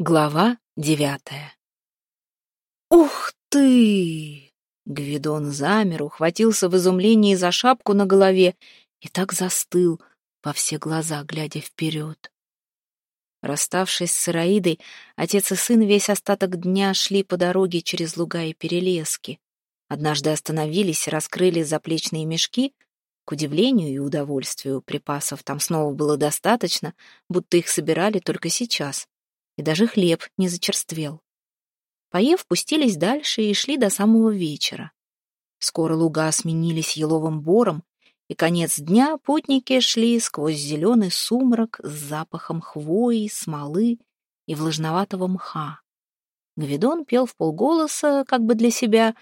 Глава девятая «Ух ты!» Гвидон замер, ухватился в изумлении за шапку на голове и так застыл, во все глаза глядя вперед. Расставшись с Ираидой, отец и сын весь остаток дня шли по дороге через луга и перелески. Однажды остановились, раскрыли заплечные мешки. К удивлению и удовольствию припасов там снова было достаточно, будто их собирали только сейчас и даже хлеб не зачерствел. Поев, пустились дальше и шли до самого вечера. Скоро луга сменились еловым бором, и конец дня путники шли сквозь зеленый сумрак с запахом хвои, смолы и влажноватого мха. Гвидон пел в полголоса, как бы для себя,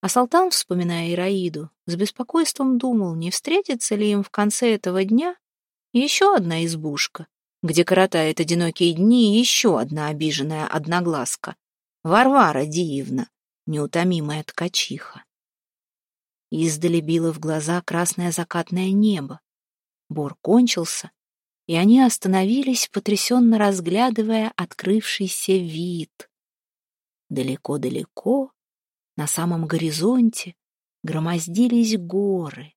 а Салтан, вспоминая Ираиду, с беспокойством думал, не встретится ли им в конце этого дня еще одна избушка, где коротает одинокие дни еще одна обиженная одноглазка — Варвара Диевна, неутомимая ткачиха. Издали било в глаза красное закатное небо. Бор кончился, и они остановились, потрясенно разглядывая открывшийся вид. Далеко-далеко, на самом горизонте, громоздились горы.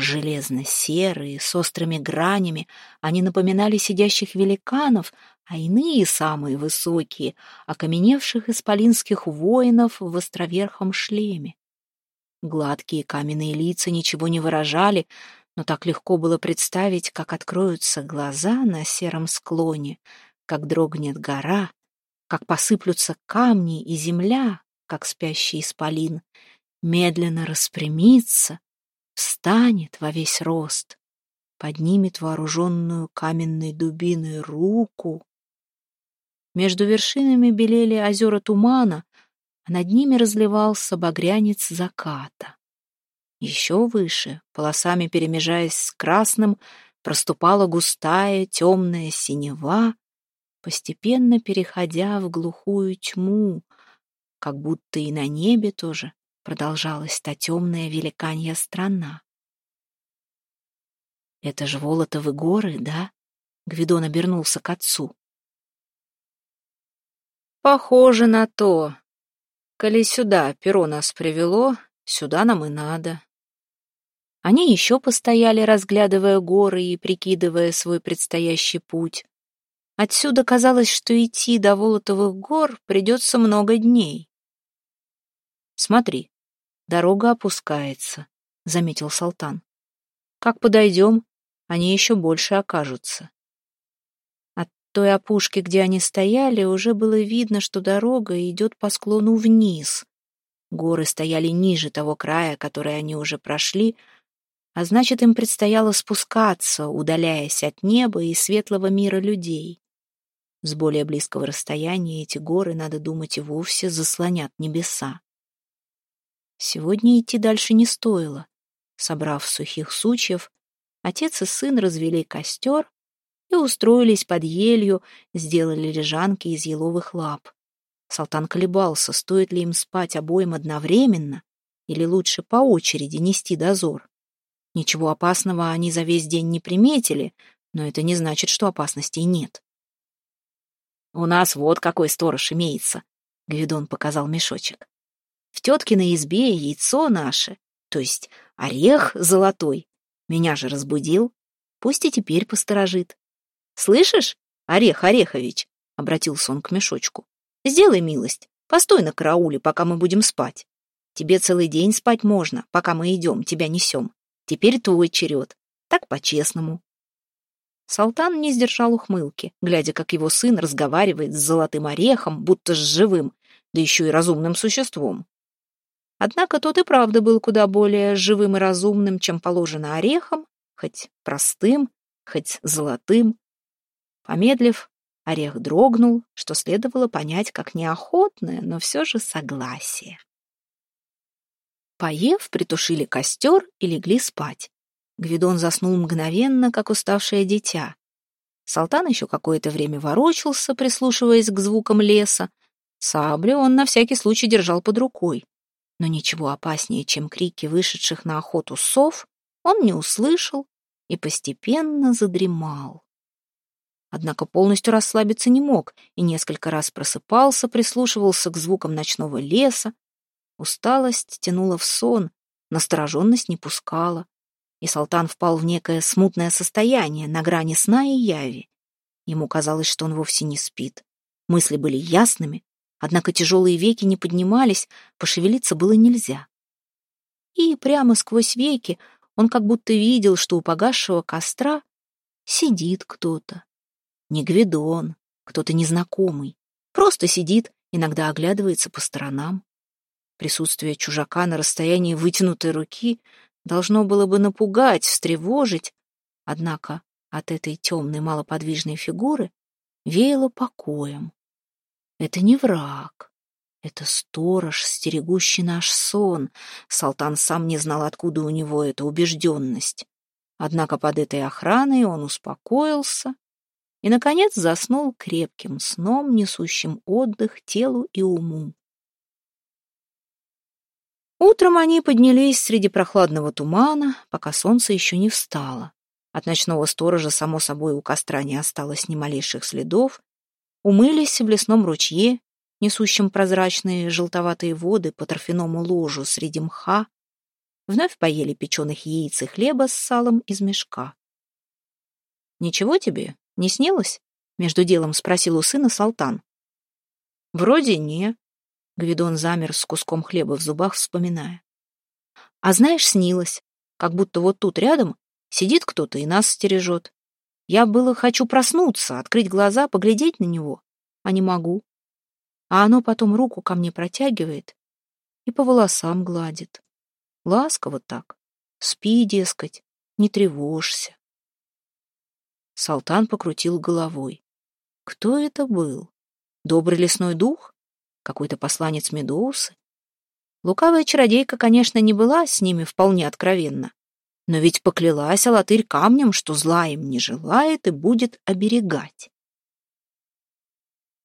Железно-серые, с острыми гранями, они напоминали сидящих великанов, а иные, самые высокие, окаменевших исполинских воинов в островерхом шлеме. Гладкие каменные лица ничего не выражали, но так легко было представить, как откроются глаза на сером склоне, как дрогнет гора, как посыплются камни и земля, как спящий исполин, медленно распрямится, встанет во весь рост, поднимет вооруженную каменной дубиной руку. Между вершинами белели озера тумана, а над ними разливался багрянец заката. Еще выше, полосами перемежаясь с красным, проступала густая темная синева, постепенно переходя в глухую тьму, как будто и на небе тоже продолжалась та темная великанья страна. «Это же Волотовы горы, да?» Гвидон обернулся к отцу. «Похоже на то. Коли сюда перо нас привело, сюда нам и надо». Они еще постояли, разглядывая горы и прикидывая свой предстоящий путь. Отсюда казалось, что идти до Волотовых гор придется много дней. «Смотри, дорога опускается», — заметил Салтан. «Как подойдем, они еще больше окажутся». От той опушки, где они стояли, уже было видно, что дорога идет по склону вниз. Горы стояли ниже того края, который они уже прошли, а значит, им предстояло спускаться, удаляясь от неба и светлого мира людей. С более близкого расстояния эти горы, надо думать, и вовсе заслонят небеса. Сегодня идти дальше не стоило. Собрав сухих сучьев, отец и сын развели костер и устроились под елью, сделали лежанки из еловых лап. Салтан колебался, стоит ли им спать обоим одновременно или лучше по очереди нести дозор. Ничего опасного они за весь день не приметили, но это не значит, что опасностей нет. «У нас вот какой сторож имеется», — Гвидон показал мешочек. В теткиной избе яйцо наше, то есть орех золотой. Меня же разбудил. Пусть и теперь посторожит. «Слышишь, Орех Орехович?» — обратился он к мешочку. «Сделай милость, постой на карауле, пока мы будем спать. Тебе целый день спать можно, пока мы идем, тебя несем. Теперь твой черед. Так по-честному». Салтан не сдержал ухмылки, глядя, как его сын разговаривает с золотым орехом, будто с живым, да еще и разумным существом. Однако тот и правда был куда более живым и разумным, чем положено орехом, хоть простым, хоть золотым. Помедлив, орех дрогнул, что следовало понять как неохотное, но все же согласие. Поев, притушили костер и легли спать. Гвидон заснул мгновенно, как уставшее дитя. Салтан еще какое-то время ворочался, прислушиваясь к звукам леса. Саблю он на всякий случай держал под рукой но ничего опаснее, чем крики вышедших на охоту сов, он не услышал и постепенно задремал. Однако полностью расслабиться не мог и несколько раз просыпался, прислушивался к звукам ночного леса. Усталость тянула в сон, настороженность не пускала, и Салтан впал в некое смутное состояние на грани сна и яви. Ему казалось, что он вовсе не спит. Мысли были ясными, однако тяжелые веки не поднимались, пошевелиться было нельзя. И прямо сквозь веки он как будто видел, что у погасшего костра сидит кто-то. Не Гвидон, кто-то незнакомый. Просто сидит, иногда оглядывается по сторонам. Присутствие чужака на расстоянии вытянутой руки должно было бы напугать, встревожить, однако от этой темной малоподвижной фигуры веяло покоем. Это не враг, это сторож, стерегущий наш сон. Салтан сам не знал, откуда у него эта убежденность. Однако под этой охраной он успокоился и, наконец, заснул крепким сном, несущим отдых телу и уму. Утром они поднялись среди прохладного тумана, пока солнце еще не встало. От ночного сторожа, само собой, у костра не осталось ни малейших следов. Умылись в лесном ручье, несущем прозрачные желтоватые воды по торфяному ложу среди мха, вновь поели печеных яиц и хлеба с салом из мешка. «Ничего тебе не снилось?» — между делом спросил у сына Салтан. «Вроде не». Гвидон замер с куском хлеба в зубах, вспоминая. «А знаешь, снилось, как будто вот тут рядом сидит кто-то и нас стережет. Я было хочу проснуться, открыть глаза, поглядеть на него, а не могу. А оно потом руку ко мне протягивает и по волосам гладит. Ласково так. Спи, дескать, не тревожься. Салтан покрутил головой. Кто это был? Добрый лесной дух? Какой-то посланец Медоусы? Лукавая чародейка, конечно, не была с ними вполне откровенна, но ведь поклялась Алатырь камнем, что зла им не желает и будет оберегать.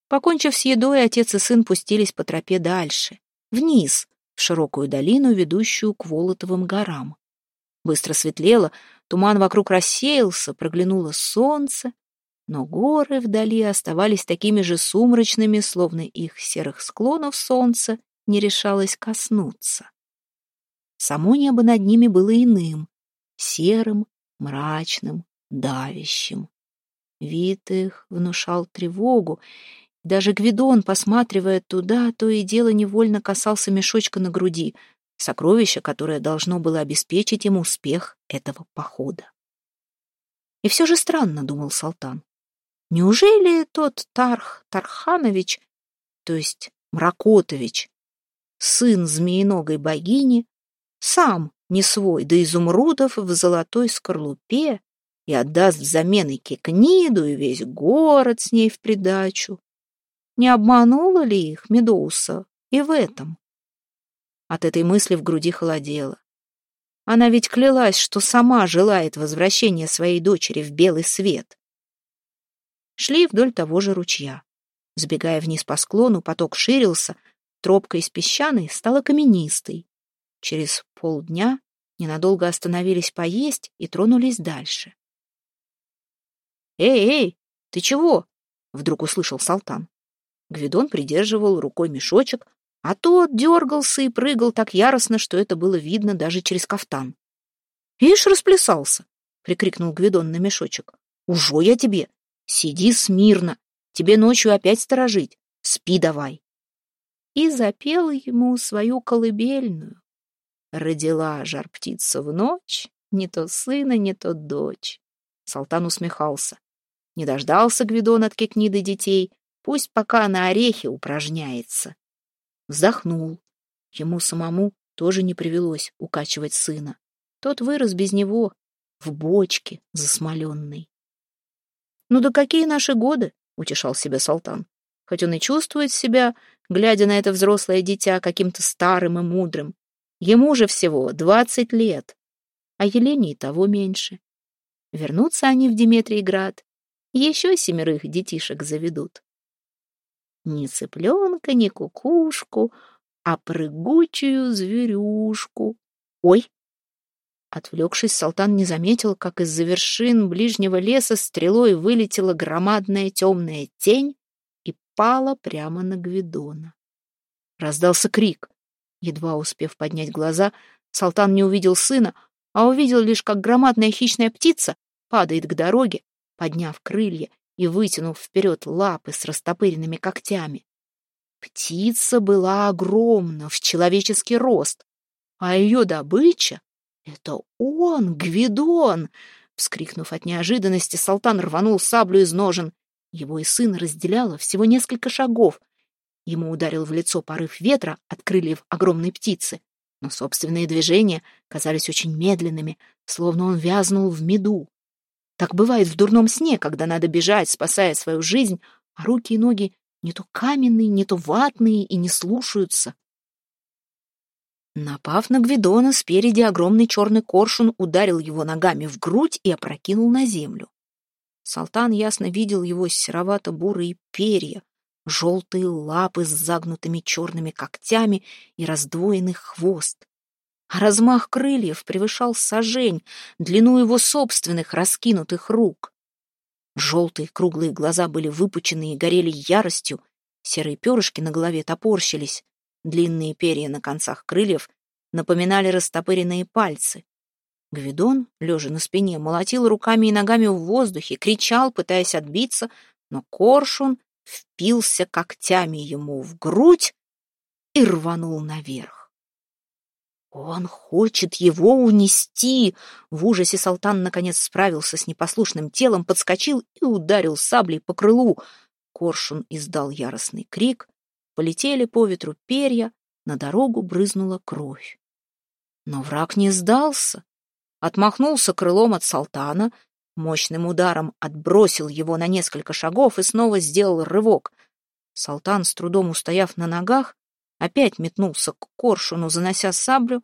Покончив с едой, отец и сын пустились по тропе дальше, вниз, в широкую долину, ведущую к Волотовым горам. Быстро светлело, туман вокруг рассеялся, проглянуло солнце, но горы вдали оставались такими же сумрачными, словно их серых склонов солнце не решалось коснуться. Само небо над ними было иным, серым, мрачным, давящим. Вид их внушал тревогу, даже Гвидон, посматривая туда, то и дело невольно касался мешочка на груди, сокровища, которое должно было обеспечить ему успех этого похода. И все же странно, думал Салтан. Неужели тот Тарх Тарханович, то есть Мракотович, сын змеиногой богини, сам не свой до изумрудов в золотой скорлупе и отдаст взамен и Кикниду, и весь город с ней в придачу? Не обманула ли их Медоуса и в этом? От этой мысли в груди холодело. Она ведь клялась, что сама желает возвращения своей дочери в белый свет. Шли вдоль того же ручья. Сбегая вниз по склону, поток ширился, тропка из песчаной стала каменистой. Через полдня ненадолго остановились поесть и тронулись дальше. «Эй, эй, ты чего?» — вдруг услышал Салтан. Гвидон придерживал рукой мешочек, а тот дергался и прыгал так яростно, что это было видно даже через кафтан. «Ишь, расплясался!» — прикрикнул Гвидон на мешочек. «Ужо я тебе! Сиди смирно! Тебе ночью опять сторожить! Спи давай!» И запел ему свою колыбельную. Родила жар-птица в ночь, не то сына, не то дочь. Салтан усмехался. Не дождался Гвидон от Кекниды детей, Пусть пока на орехе упражняется. Вздохнул. Ему самому тоже не привелось укачивать сына. Тот вырос без него, в бочке засмоленной. «Ну да какие наши годы?» — утешал себя Салтан. Хоть он и чувствует себя, глядя на это взрослое дитя, каким-то старым и мудрым. Ему же всего двадцать лет, а Елене и того меньше. Вернутся они в Диметриеград, еще семерых детишек заведут. Ни цыпленка, ни кукушку, а прыгучую зверюшку. Ой, Отвлекшись, Салтан не заметил, как из-за вершин ближнего леса стрелой вылетела громадная темная тень и пала прямо на Гвидона. Раздался крик. Едва успев поднять глаза, Салтан не увидел сына, а увидел лишь, как громадная хищная птица падает к дороге, подняв крылья и вытянув вперед лапы с растопыренными когтями. Птица была огромна, в человеческий рост, а ее добыча — это он, Гвидон! Вскрикнув от неожиданности, Салтан рванул саблю из ножен. Его и сын разделяло всего несколько шагов. Ему ударил в лицо порыв ветра от крыльев огромной птицы, но собственные движения казались очень медленными, словно он вязнул в меду. Так бывает в дурном сне, когда надо бежать, спасая свою жизнь, а руки и ноги не то каменные, не то ватные и не слушаются. Напав на Гвидона, спереди огромный черный коршун ударил его ногами в грудь и опрокинул на землю. Салтан ясно видел его серовато-бурые перья, желтые лапы с загнутыми черными когтями и раздвоенный хвост. А размах крыльев превышал сажень, длину его собственных раскинутых рук. Желтые круглые глаза были выпучены и горели яростью, серые перышки на голове топорщились, длинные перья на концах крыльев напоминали растопыренные пальцы. Гвидон, лежа на спине, молотил руками и ногами в воздухе, кричал, пытаясь отбиться, но коршун впился когтями ему в грудь и рванул наверх. «Он хочет его унести!» В ужасе Салтан наконец справился с непослушным телом, подскочил и ударил саблей по крылу. Коршун издал яростный крик, полетели по ветру перья, на дорогу брызнула кровь. Но враг не сдался. Отмахнулся крылом от Салтана, мощным ударом отбросил его на несколько шагов и снова сделал рывок. Салтан, с трудом устояв на ногах, опять метнулся к коршуну, занося саблю,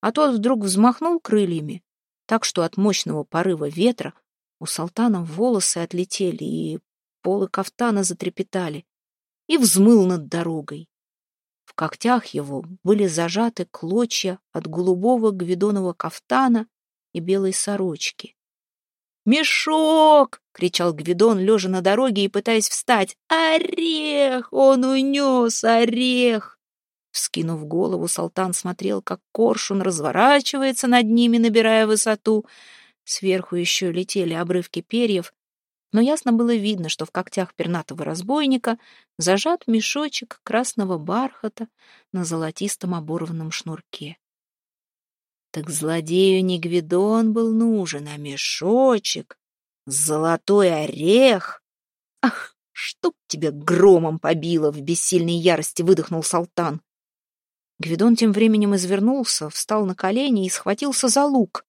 а тот вдруг взмахнул крыльями, так что от мощного порыва ветра у Салтана волосы отлетели и полы кафтана затрепетали, и взмыл над дорогой. В когтях его были зажаты клочья от голубого гвидонового кафтана и белой сорочки. «Мешок!» — кричал Гвидон, лежа на дороге и пытаясь встать. «Орех! Он унес орех!» Вскинув голову, Салтан смотрел, как коршун разворачивается над ними, набирая высоту. Сверху еще летели обрывки перьев, но ясно было видно, что в когтях пернатого разбойника зажат мешочек красного бархата на золотистом оборванном шнурке. Так злодею не Гвидон был нужен, а мешочек, золотой орех. Ах, чтоб тебя громом побило, в бессильной ярости выдохнул Салтан. Гвидон тем временем извернулся, встал на колени и схватился за лук.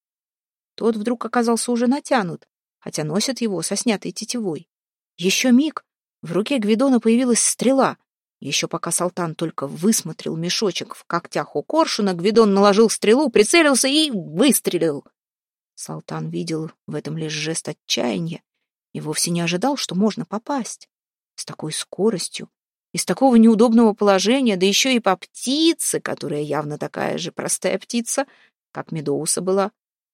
Тот вдруг оказался уже натянут, хотя носят его со снятой тетивой. Еще миг, в руке Гвидона появилась стрела, еще пока Салтан только высмотрел мешочек в когтях у коршуна, Гвидон наложил стрелу, прицелился и выстрелил. Салтан видел в этом лишь жест отчаяния и вовсе не ожидал, что можно попасть. С такой скоростью, из такого неудобного положения, да еще и по птице, которая явно такая же простая птица, как Медоуса была,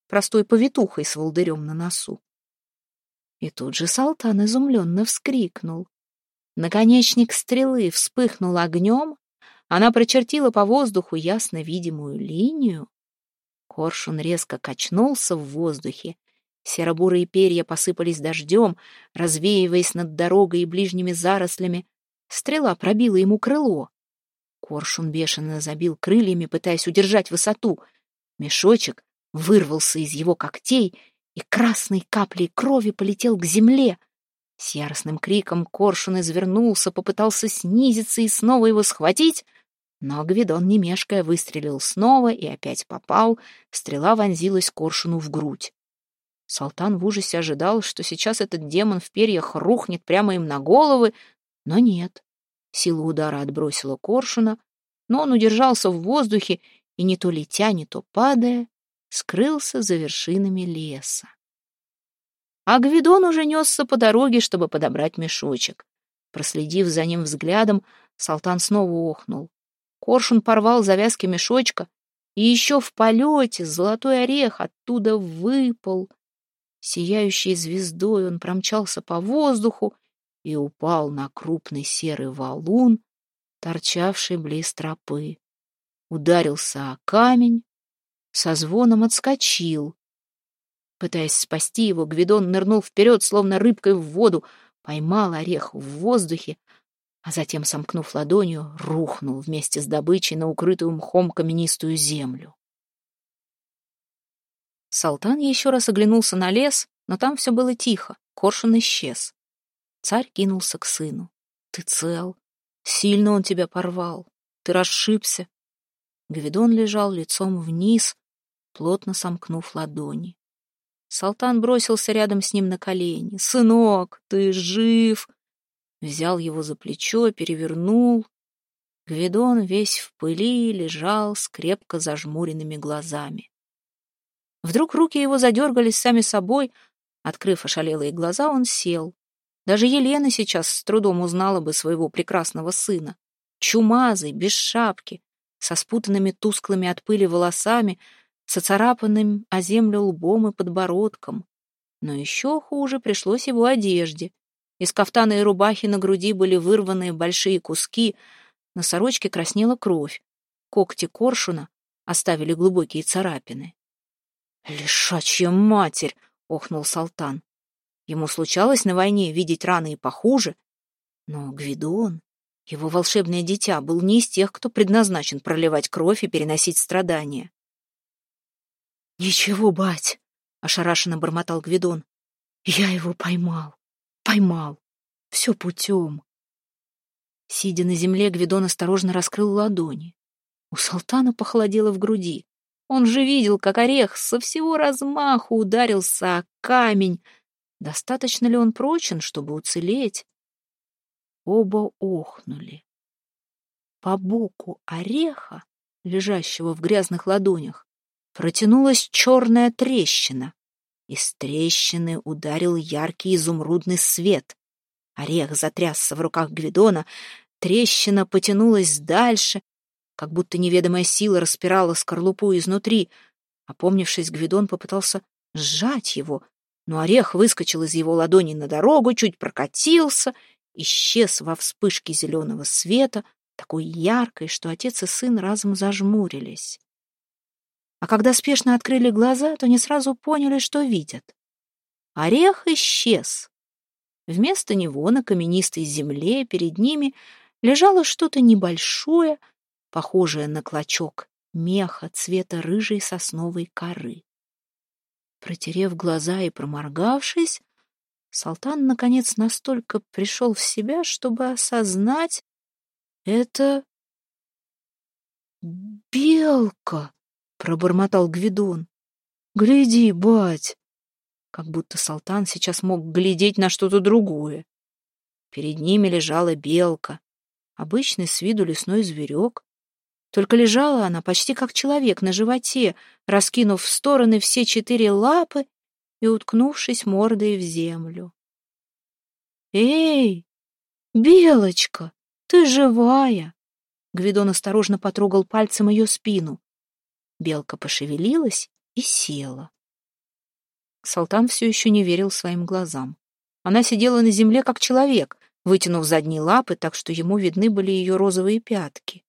простой повитухой с волдырем на носу. И тут же Салтан изумленно вскрикнул. Наконечник стрелы вспыхнул огнем, она прочертила по воздуху ясно видимую линию. Коршун резко качнулся в воздухе, серо-бурые перья посыпались дождем, развеиваясь над дорогой и ближними зарослями. Стрела пробила ему крыло. Коршун бешено забил крыльями, пытаясь удержать высоту. Мешочек вырвался из его когтей и красной каплей крови полетел к земле. С яростным криком коршун извернулся, попытался снизиться и снова его схватить, но Гвидон, не мешкая, выстрелил снова и опять попал, стрела вонзилась коршуну в грудь. Салтан в ужасе ожидал, что сейчас этот демон в перьях рухнет прямо им на головы, но нет. Сила удара отбросила коршуна, но он удержался в воздухе и, не то летя, не то падая, скрылся за вершинами леса. А Гвидон уже несся по дороге, чтобы подобрать мешочек. Проследив за ним взглядом, Салтан снова охнул. Коршун порвал завязки мешочка И еще в полете золотой орех оттуда выпал. Сияющей звездой он промчался по воздуху и упал на крупный серый валун, торчавший близ тропы. Ударился о камень, со звоном отскочил. Пытаясь спасти его, Гвидон нырнул вперед, словно рыбкой в воду, поймал орех в воздухе, а затем, сомкнув ладонью, рухнул вместе с добычей на укрытую мхом каменистую землю. Салтан еще раз оглянулся на лес, но там все было тихо, коршун исчез. Царь кинулся к сыну. «Ты цел? Сильно он тебя порвал. Ты расшибся». Гвидон лежал лицом вниз, плотно сомкнув ладони. Салтан бросился рядом с ним на колени. «Сынок, ты жив!» Взял его за плечо, перевернул. Гвидон весь в пыли лежал с крепко зажмуренными глазами. Вдруг руки его задергались сами собой. Открыв ошалелые глаза, он сел. Даже Елена сейчас с трудом узнала бы своего прекрасного сына. Чумазый, без шапки, со спутанными тусклыми от пыли волосами, с оцарапанным о землю лбом и подбородком. Но еще хуже пришлось его одежде. Из кафтана и рубахи на груди были вырваны большие куски, на сорочке краснела кровь. Когти коршуна оставили глубокие царапины. «Лишачья матерь!» — охнул Салтан. Ему случалось на войне видеть раны и похуже, но Гвидон, его волшебное дитя, был не из тех, кто предназначен проливать кровь и переносить страдания. «Ничего, бать!» — ошарашенно бормотал Гвидон. «Я его поймал, поймал, все путем». Сидя на земле, Гвидон осторожно раскрыл ладони. У Салтана похолодело в груди. Он же видел, как орех со всего размаху ударился о камень, Достаточно ли он прочен, чтобы уцелеть? Оба охнули. По боку ореха, лежащего в грязных ладонях, протянулась черная трещина. Из трещины ударил яркий изумрудный свет. Орех затрясся в руках Гвидона, трещина потянулась дальше, как будто неведомая сила распирала скорлупу изнутри. Опомнившись, Гвидон попытался сжать его, но орех выскочил из его ладони на дорогу, чуть прокатился, исчез во вспышке зеленого света, такой яркой, что отец и сын разом зажмурились. А когда спешно открыли глаза, то не сразу поняли, что видят. Орех исчез. Вместо него на каменистой земле перед ними лежало что-то небольшое, похожее на клочок меха цвета рыжей сосновой коры. Протерев глаза и проморгавшись, Салтан, наконец, настолько пришел в себя, чтобы осознать — это... «Белка!» — пробормотал Гвидон. «Гляди, бать!» Как будто Салтан сейчас мог глядеть на что-то другое. Перед ними лежала белка, обычный с виду лесной зверек, только лежала она почти как человек на животе, раскинув в стороны все четыре лапы и уткнувшись мордой в землю. «Эй, Белочка, ты живая!» Гвидон осторожно потрогал пальцем ее спину. Белка пошевелилась и села. Салтан все еще не верил своим глазам. Она сидела на земле, как человек, вытянув задние лапы, так что ему видны были ее розовые пятки.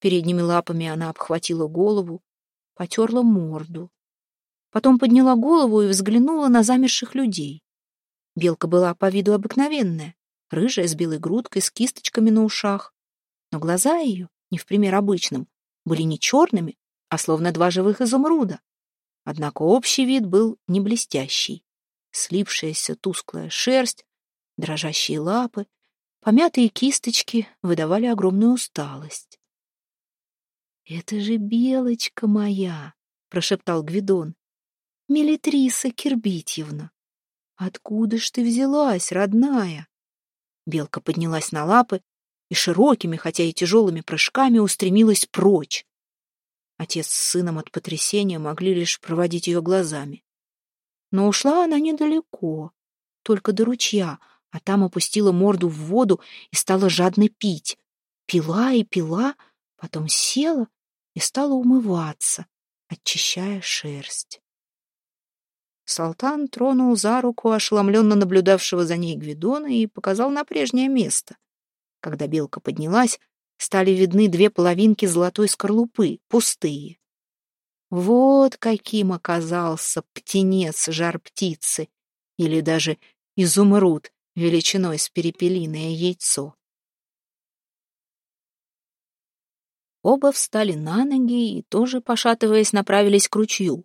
Передними лапами она обхватила голову, потерла морду. Потом подняла голову и взглянула на замерших людей. Белка была по виду обыкновенная, рыжая, с белой грудкой, с кисточками на ушах. Но глаза ее, не в пример обычным, были не черными, а словно два живых изумруда. Однако общий вид был не блестящий. Слипшаяся тусклая шерсть, дрожащие лапы, помятые кисточки выдавали огромную усталость. «Это же Белочка моя!» — прошептал Гвидон. «Мелитриса Кирбитьевна! Откуда ж ты взялась, родная?» Белка поднялась на лапы и широкими, хотя и тяжелыми прыжками устремилась прочь. Отец с сыном от потрясения могли лишь проводить ее глазами. Но ушла она недалеко, только до ручья, а там опустила морду в воду и стала жадно пить. Пила и пила, потом села и стала умываться, очищая шерсть. Салтан тронул за руку ошеломленно наблюдавшего за ней Гвидона и показал на прежнее место. Когда белка поднялась, стали видны две половинки золотой скорлупы, пустые. Вот каким оказался птенец жар-птицы, или даже изумруд величиной с перепелиное яйцо. Оба встали на ноги и тоже, пошатываясь, направились к ручью.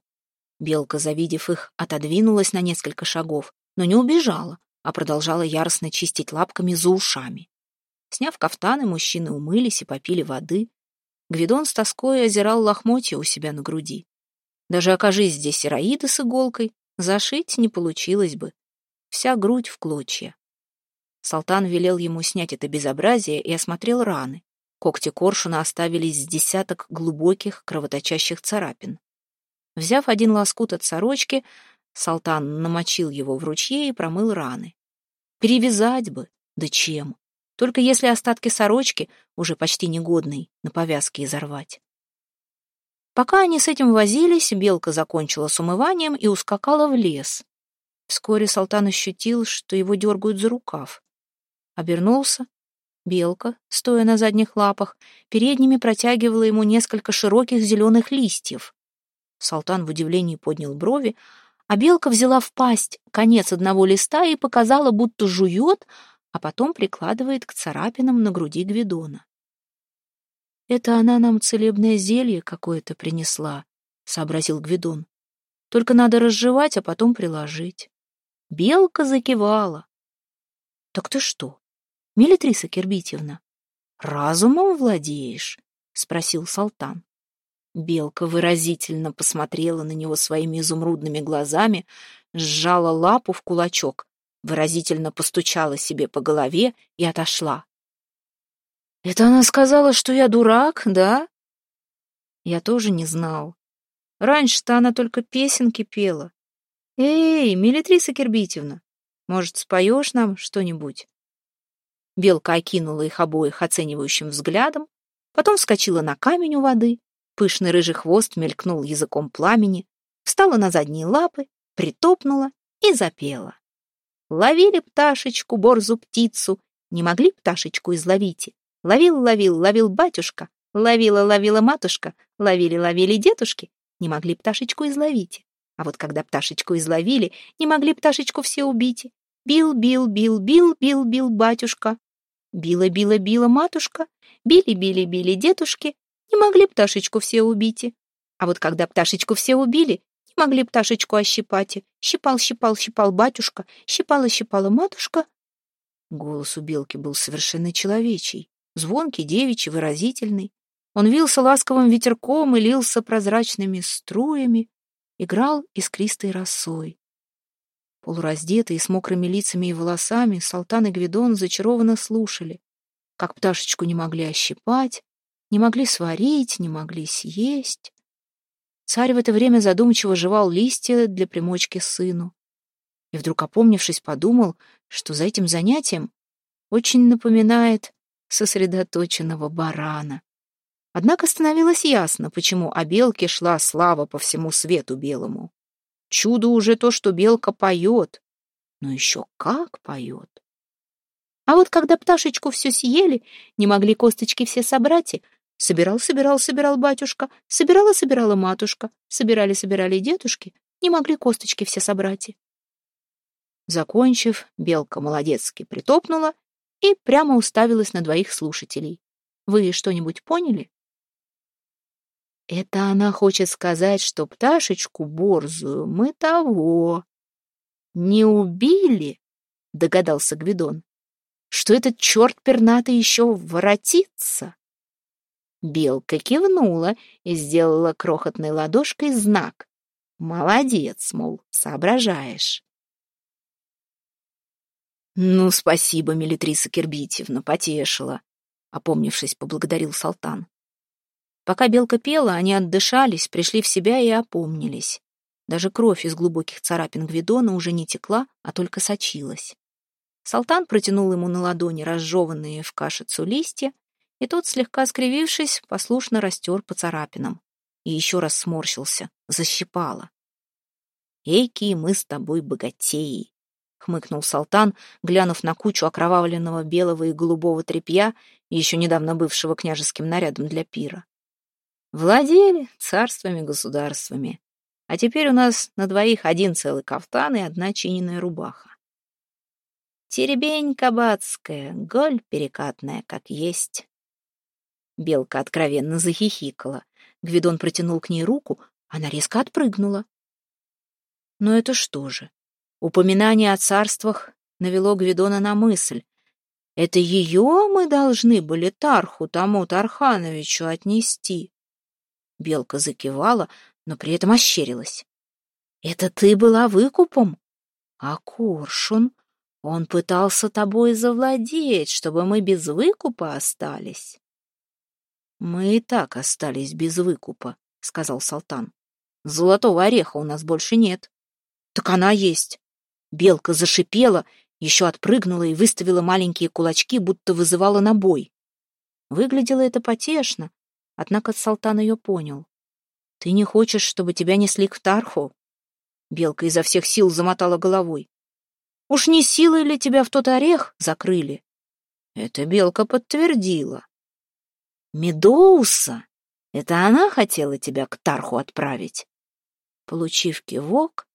Белка, завидев их, отодвинулась на несколько шагов, но не убежала, а продолжала яростно чистить лапками за ушами. Сняв кафтаны, мужчины умылись и попили воды. Гвидон с тоской озирал лохмотья у себя на груди. Даже окажись здесь Ираида с иголкой, зашить не получилось бы. Вся грудь в клочья. Салтан велел ему снять это безобразие и осмотрел раны. Когти коршуна оставились с десяток глубоких кровоточащих царапин. Взяв один лоскут от сорочки, Салтан намочил его в ручье и промыл раны. Перевязать бы, да чем? Только если остатки сорочки, уже почти негодной, на повязке изорвать. Пока они с этим возились, белка закончила с умыванием и ускакала в лес. Вскоре Салтан ощутил, что его дергают за рукав. Обернулся Белка, стоя на задних лапах, передними протягивала ему несколько широких зеленых листьев. Салтан в удивлении поднял брови, а белка взяла в пасть конец одного листа и показала, будто жует, а потом прикладывает к царапинам на груди Гвидона. «Это она нам целебное зелье какое-то принесла», — сообразил Гвидон. «Только надо разжевать, а потом приложить». Белка закивала. «Так ты что, Милитриса Кирбитьевна, разумом владеешь? Спросил Салтан. Белка выразительно посмотрела на него своими изумрудными глазами, сжала лапу в кулачок, выразительно постучала себе по голове и отошла. «Это она сказала, что я дурак, да?» Я тоже не знал. Раньше-то она только песенки пела. «Эй, Милитриса Кирбитьевна, может, споешь нам что-нибудь?» Белка окинула их обоих оценивающим взглядом, потом вскочила на камень у воды, пышный рыжий хвост мелькнул языком пламени, встала на задние лапы, притопнула и запела. Ловили пташечку, борзу птицу, не могли пташечку изловить. Ловил, ловил, ловил батюшка, ловила, ловила матушка, ловили, ловили дедушки, не могли пташечку изловить. А вот когда пташечку изловили, не могли пташечку все убить. Бил, бил, бил, бил, бил, бил батюшка. Била, била, била матушка. Били, били, били дедушки. Не могли пташечку все убить. А вот когда пташечку все убили, могли пташечку ощипать. Щипал, щипал, щипал батюшка. Щипала, щипала матушка. Голос у белки был совершенно человечий. Звонкий, девичий, выразительный. Он вился ласковым ветерком и лился прозрачными струями, играл искристой росой. Полураздетые, с мокрыми лицами и волосами, Салтан и Гвидон зачарованно слушали, как пташечку не могли ощипать, не могли сварить, не могли съесть. Царь в это время задумчиво жевал листья для примочки сыну. И вдруг, опомнившись, подумал, что за этим занятием очень напоминает сосредоточенного барана. Однако становилось ясно, почему о белке шла слава по всему свету белому. Чудо уже то, что белка поет. Но еще как поет. А вот когда пташечку все съели, не могли косточки все собрать, и собирал, собирал, собирал батюшка, собирала, собирала матушка, собирали, собирали дедушки, не могли косточки все собрать. Закончив, белка молодецки притопнула и прямо уставилась на двоих слушателей. Вы что-нибудь поняли? Это она хочет сказать, что пташечку борзую мы того. Не убили, догадался Гвидон, что этот черт пернатый еще воротится. Белка кивнула и сделала крохотной ладошкой знак. Молодец, мол, соображаешь. Ну, спасибо, Мелитриса Кирбитьевна, потешила. Опомнившись, поблагодарил Салтан. Пока белка пела, они отдышались, пришли в себя и опомнились. Даже кровь из глубоких царапин Гвидона уже не текла, а только сочилась. Салтан протянул ему на ладони разжеванные в кашицу листья И тот, слегка скривившись, послушно растер по царапинам. И еще раз сморщился, защипало. «Эйки, мы с тобой богатеи!» — хмыкнул Салтан, глянув на кучу окровавленного белого и голубого тряпья, еще недавно бывшего княжеским нарядом для пира. «Владели царствами-государствами, а теперь у нас на двоих один целый кафтан и одна чиненная рубаха. Теребень кабацкая, голь перекатная, как есть». Белка откровенно захихикала. Гвидон протянул к ней руку, она резко отпрыгнула. Но это что же? Упоминание о царствах навело Гвидона на мысль. Это ее мы должны были Тарху тому Тархановичу отнести. Белка закивала, но при этом ощерилась. Это ты была выкупом? А Коршун? Он пытался тобой завладеть, чтобы мы без выкупа остались. Мы и так остались без выкупа, сказал Салтан. Золотого ореха у нас больше нет. Так она есть. Белка зашипела, еще отпрыгнула и выставила маленькие кулачки, будто вызывала на бой. Выглядело это потешно, однако Салтан ее понял. «Ты не хочешь, чтобы тебя несли к Тарху?» Белка изо всех сил замотала головой. «Уж не силой ли тебя в тот орех закрыли?» Это Белка подтвердила. «Медоуса! Это она хотела тебя к Тарху отправить?» Получив кивок,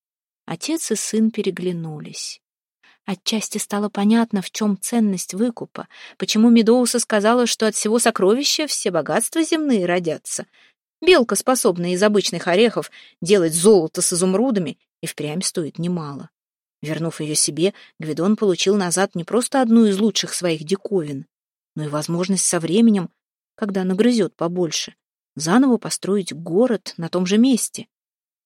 Отец и сын переглянулись. Отчасти стало понятно, в чем ценность выкупа, почему Медоуса сказала, что от всего сокровища все богатства земные родятся. Белка, способная из обычных орехов делать золото с изумрудами, и впрямь стоит немало. Вернув ее себе, Гвидон получил назад не просто одну из лучших своих диковин, но и возможность со временем, когда нагрызет побольше, заново построить город на том же месте.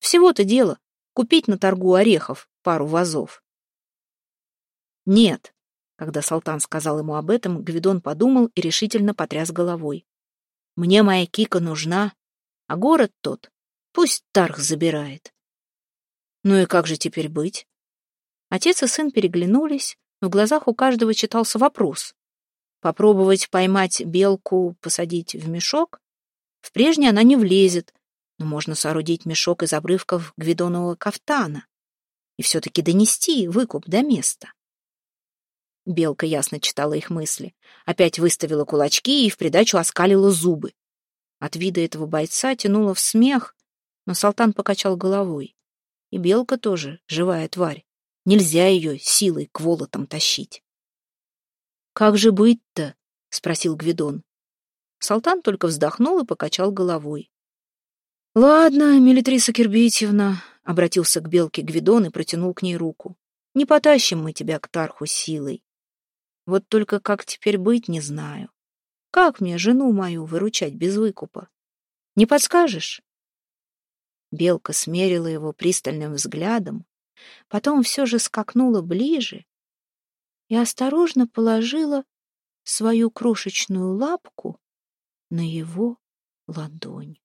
Всего-то дело Купить на торгу орехов пару вазов. Нет. Когда Салтан сказал ему об этом, Гвидон подумал и решительно потряс головой. Мне моя кика нужна, а город тот пусть Тарх забирает. Ну и как же теперь быть? Отец и сын переглянулись, в глазах у каждого читался вопрос. Попробовать поймать белку, посадить в мешок? В прежний она не влезет, но можно соорудить мешок из обрывков гвидонового кафтана и все-таки донести выкуп до места. Белка ясно читала их мысли, опять выставила кулачки и в придачу оскалила зубы. От вида этого бойца тянуло в смех, но Салтан покачал головой. И белка тоже живая тварь. Нельзя ее силой к волотам тащить. «Как же быть-то?» — спросил Гвидон. Салтан только вздохнул и покачал головой. «Ладно, Мелитриса Кирбитьевна», — обратился к Белке Гвидон и протянул к ней руку. «Не потащим мы тебя к Тарху силой. Вот только как теперь быть, не знаю. Как мне жену мою выручать без выкупа? Не подскажешь?» Белка смерила его пристальным взглядом, потом все же скакнула ближе и осторожно положила свою крошечную лапку на его ладонь.